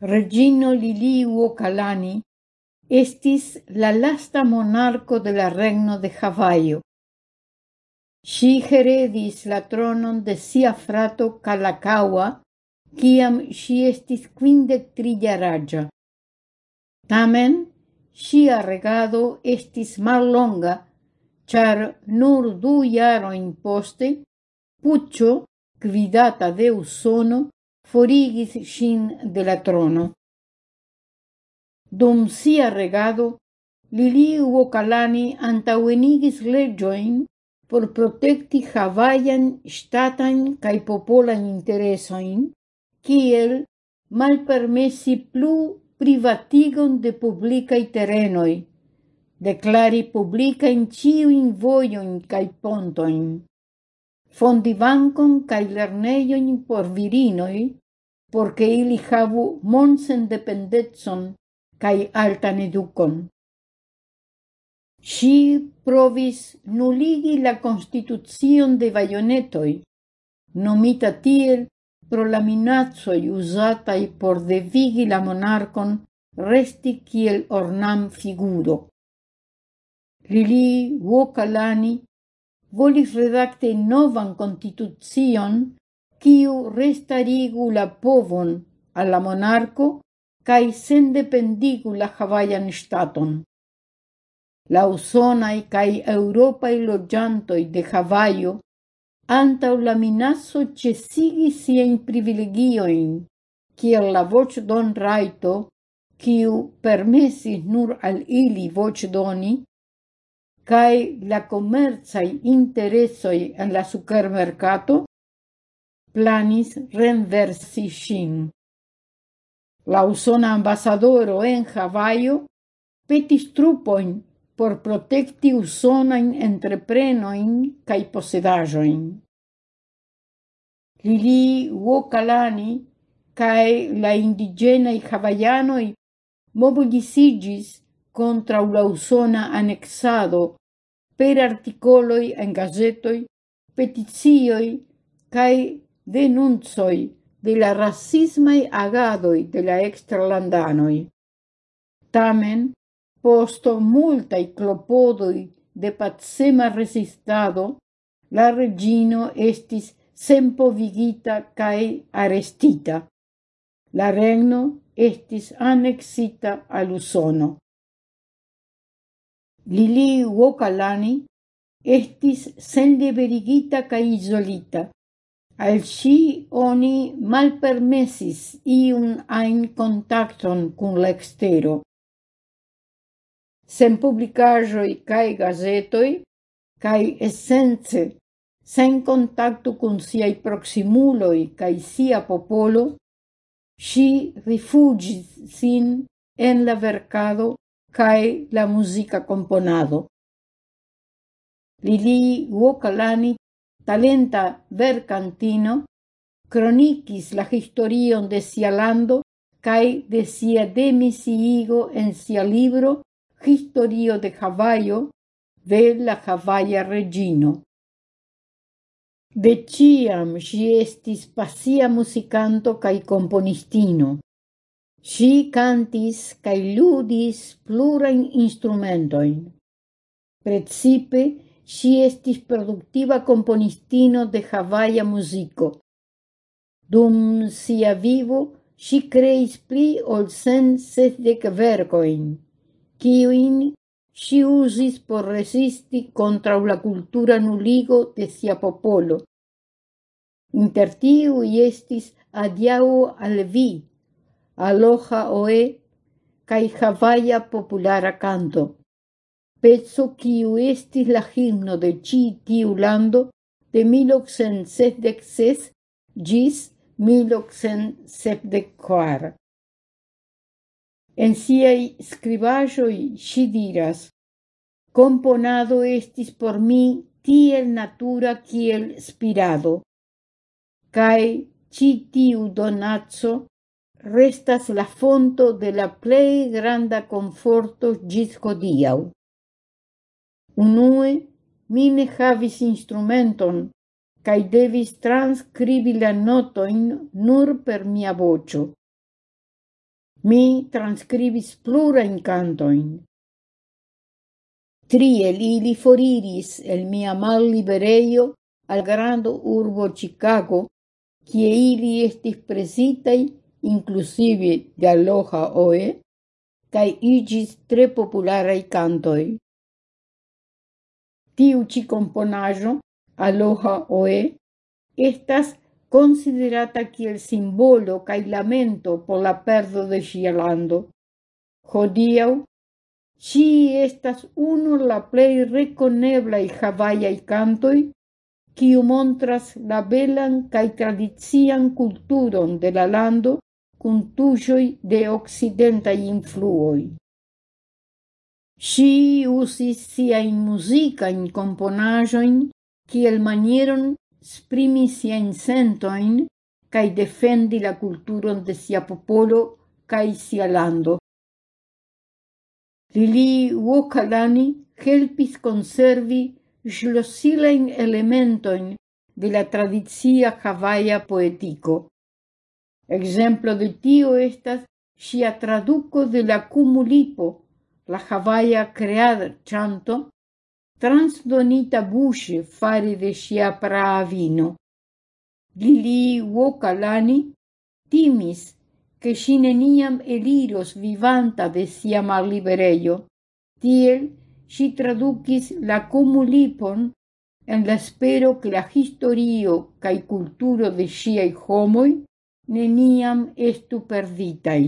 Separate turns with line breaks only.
regino Liliuo Calani estis la lasta monarco de la regno de Havajo. Si heredis la tronon de sia frato Kalakaua, kiam si estis quindec tri. Tamen, sia regado estis mallonga, char nur du jarojn poste, puccio, gvidata de Usono, forigis sin de la trono. Dum sia regado, Liliu Kalani antauenigis legioin por protekti havajan statan cae popolan interesoin, kiel malpermesi plu privatigon de publicae terenoi, declari publica in ciuin voioin cae pontoin, fondi bancon cae lerneion por virinoi, porque ili havu monsendependecon cae altan educon. Si provis nuligi la konstitucion de bajonetoj, nomita tiel pro la minacoj usatai por devigi la monarkon resti kiel ornam figuro. Lili Wokalani volis redakte novan konstitucion quiu restarigu la povon al la monarko kaj sendependigu la havajan staton. La usonaj cae eŭropaj loĝantoj de Havaio antau la minaco ĉesigis sien privilegioin, kiel la don raito kiu permesis nur al ili voĉdoni, cae la komercaj interessoi en la supermercato planis renversi shin. La usona ambasadoro en Havaio petis trupoin por protecti usonain entreprenoin cae posedajoin. Lili Wokalani cae la indiĝenaj havaianoi mobilisigis contra la usona anexado per articoloi en gazetoi, petizioi cae denuncoi de la rasismaj agadoi de la extralandanoi. Tamen, posto multai clopodoi de patsema resistado, la regino estis sempovigita cae arestita. La regno estis annexita al Usono. Lili Wokalani estis senliberigita ca isolita. Al si oni malpermesis iun ajn contacton cun l'extero. Sen publicajoi cae gazetoi, cae essence, sen contacto cun siai proximuloi cae sia popolo, si rifugis sin en la vercado cae la musica componado. Lili Wokalani talenta vercantino, cronicis la historion de sia lando cae de sia demisiigo en sia libro historio de Havaio de la Havaia regino. De ciam si estis pasia musicanto cae componistino. Si cantis cae ludis plurain instrumentoin. Precipe, si estis produktiva componistino de Havaia muziko. Dum sia vivo si kreis pli ol sen sesdec vercoin quiuin si uzis por resisti contra la cultura nuligo de sia popolo. Inter tiuj estis adiau al vi, Aloha Oe kaj Havaia populara kanto. Pezzo quiu estis la himno de ci tiu lando de 1876 gis 1874. En siei scribajoi si diras, componado estis por mi tiel natura kiel spirado, cae ci tiu restas la fonto de la plei granda conforto gis hodiau. Unue mi ne havis instrumenton cae devis transcribi la notoin nur per mia vocio. Mi transcribis plurajn cantoin. Triel ili foriris el mia malliberejo al grando urbo Chicago, kie ili estis presitaj inclusive de aloha oe, cae igis tre popularaj cantoi. tiuchikomponaĵo aloha oe estas considerata el simbolo kaj lamento por la perdo de ŝia lando. Hodiaŭ ŝi estas unu el la plej rekoneblaj havajaj cantoj, kiu montras la velan kaj tradician kulturon de la lando kun de okcidentaj influoj. Si usis musica in componajoin el manieron sprimi siain sentoin cae defendi la culturon de sia popolo cae sia lando. Lili Wokalani helpis conservi ŝlosilain elementoin de la tradizia havaia poetico. Exemplo de tio estas sia traduco de la cumulipo la havaia creat cianto, transdonita buŝe fare de ŝia praavino. Lili Wokalani timis que ŝi neniam eliros vivanta de sia malliberejo. Tiel ŝi tradukis la cumulipon, en la espero que la historio kaj kulturo de ŝiaj homoi, neniam estu perditaj.